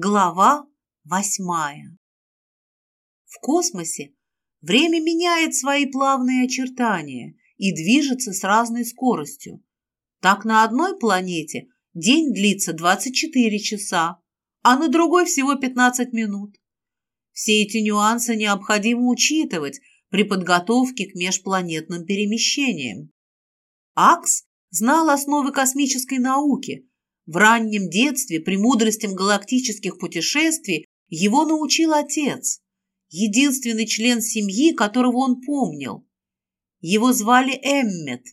Глава восьмая В космосе время меняет свои плавные очертания и движется с разной скоростью. Так на одной планете день длится 24 часа, а на другой всего 15 минут. Все эти нюансы необходимо учитывать при подготовке к межпланетным перемещениям. Акс знал основы космической науки. В раннем детстве премудростям галактических путешествий его научил отец, единственный член семьи, которого он помнил. Его звали Эммет.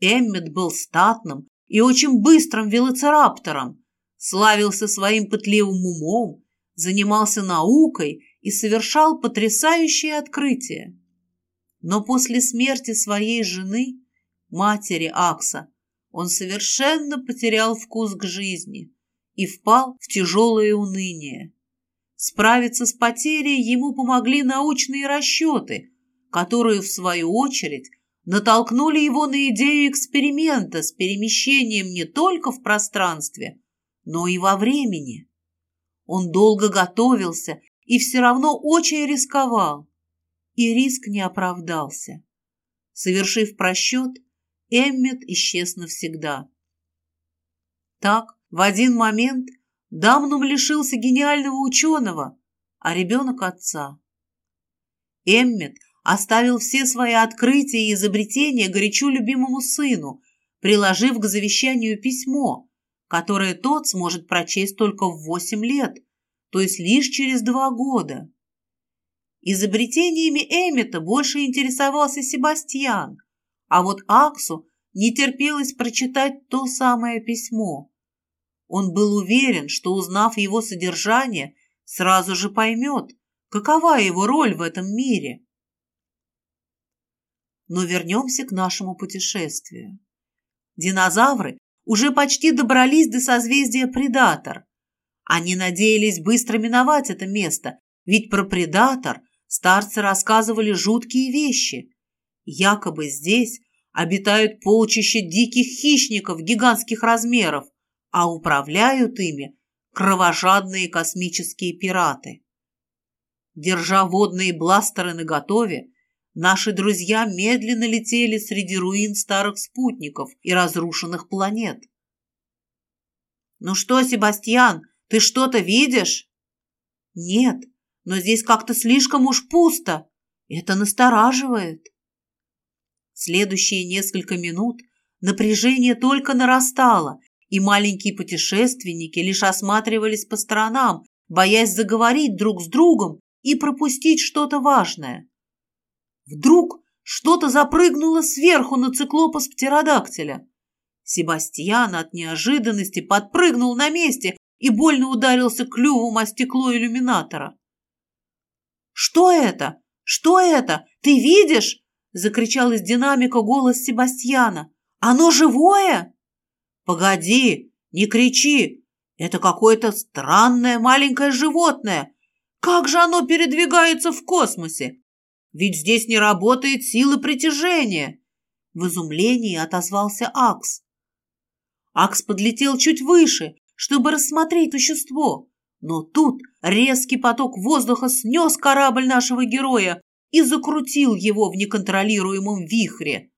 Эммет был статным и очень быстрым велоцираптором, славился своим пытливым умом, занимался наукой и совершал потрясающие открытия. Но после смерти своей жены, матери Акса, он совершенно потерял вкус к жизни и впал в тяжелое уныние. Справиться с потерей ему помогли научные расчеты, которые, в свою очередь, натолкнули его на идею эксперимента с перемещением не только в пространстве, но и во времени. Он долго готовился и все равно очень рисковал. И риск не оправдался. Совершив просчет, Эммет исчез навсегда. Так, в один момент Дамнум лишился гениального ученого, а ребенок отца. Эммет оставил все свои открытия и изобретения горячо любимому сыну, приложив к завещанию письмо, которое тот сможет прочесть только в восемь лет, то есть лишь через два года. Изобретениями Эммета больше интересовался Себастьян, а вот Аксу не терпелось прочитать то самое письмо. Он был уверен, что, узнав его содержание, сразу же поймет, какова его роль в этом мире. Но вернемся к нашему путешествию. Динозавры уже почти добрались до созвездия Предатор. Они надеялись быстро миновать это место, ведь про Предатор старцы рассказывали жуткие вещи. Якобы здесь обитают полчища диких хищников гигантских размеров, а управляют ими кровожадные космические пираты. Держа водные бластеры наготове, Наши друзья медленно летели среди руин старых спутников и разрушенных планет. «Ну что, Себастьян, ты что-то видишь?» «Нет, но здесь как-то слишком уж пусто. Это настораживает». Следующие несколько минут напряжение только нарастало, и маленькие путешественники лишь осматривались по сторонам, боясь заговорить друг с другом и пропустить что-то важное. Вдруг что-то запрыгнуло сверху на циклопа с птеродактиля. Себастьян от неожиданности подпрыгнул на месте и больно ударился клювом о стекло иллюминатора. «Что это? Что это? Ты видишь?» — закричал из динамика голос Себастьяна. «Оно живое?» «Погоди, не кричи! Это какое-то странное маленькое животное! Как же оно передвигается в космосе? Ведь здесь не работает сила притяжения!» В изумлении отозвался Акс. Акс подлетел чуть выше, чтобы рассмотреть существо, но тут резкий поток воздуха снес корабль нашего героя и закрутил его в неконтролируемом вихре.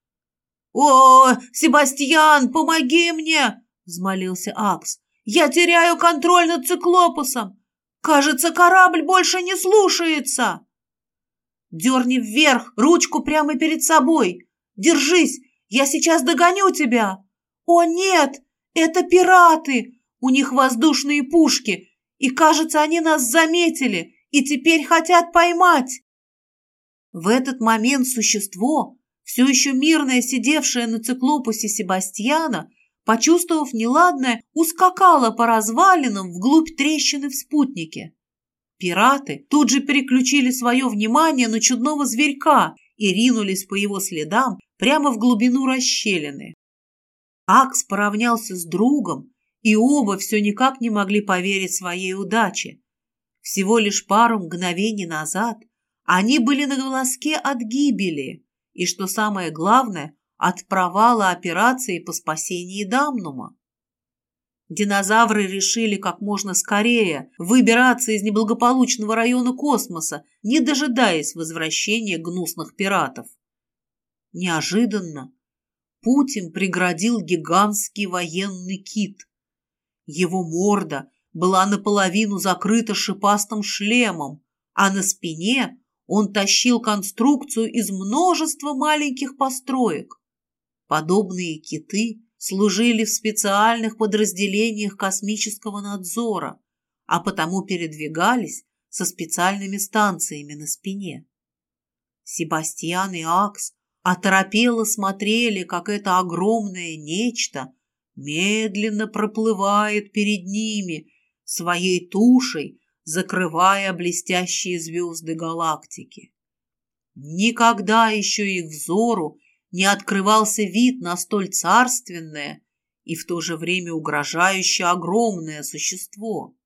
«О, Себастьян, помоги мне!» — взмолился Акс. «Я теряю контроль над циклопусом! Кажется, корабль больше не слушается!» Дерни вверх, ручку прямо перед собой. Держись, я сейчас догоню тебя. О, нет, это пираты. У них воздушные пушки. И, кажется, они нас заметили и теперь хотят поймать. В этот момент существо, все еще мирное сидевшее на циклопусе Себастьяна, почувствовав неладное, ускакало по развалинам вглубь трещины в спутнике. Пираты тут же переключили свое внимание на чудного зверька и ринулись по его следам прямо в глубину расщелины. Акс поравнялся с другом, и оба все никак не могли поверить своей удаче. Всего лишь пару мгновений назад они были на волоске от гибели, и, что самое главное, от провала операции по спасению Дамнума. Динозавры решили как можно скорее выбираться из неблагополучного района космоса, не дожидаясь возвращения гнусных пиратов. Неожиданно путь им преградил гигантский военный кит. Его морда была наполовину закрыта шипастым шлемом, а на спине он тащил конструкцию из множества маленьких построек. Подобные киты служили в специальных подразделениях космического надзора, а потому передвигались со специальными станциями на спине. Себастьян и Акс оторопело смотрели, как это огромное нечто медленно проплывает перед ними своей тушей, закрывая блестящие звезды галактики. Никогда еще их взору не открывался вид на столь царственное и в то же время угрожающее огромное существо.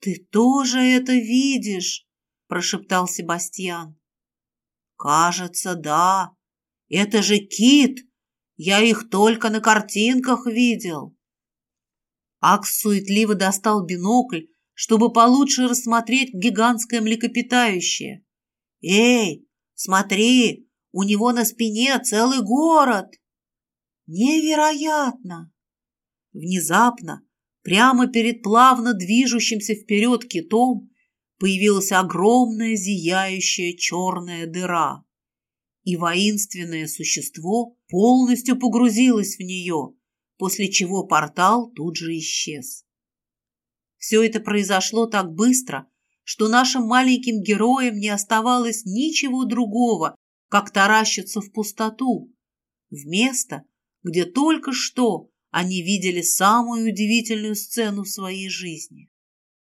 «Ты тоже это видишь?» – прошептал Себастьян. «Кажется, да. Это же кит. Я их только на картинках видел». Акс суетливо достал бинокль, чтобы получше рассмотреть гигантское млекопитающее. «Эй, смотри, у него на спине целый город. Невероятно! Внезапно, прямо перед плавно движущимся вперед китом, появилась огромная зияющая черная дыра. И воинственное существо полностью погрузилось в нее, после чего портал тут же исчез. Все это произошло так быстро, что нашим маленьким героям не оставалось ничего другого, как таращатся в пустоту, в место, где только что они видели самую удивительную сцену в своей жизни.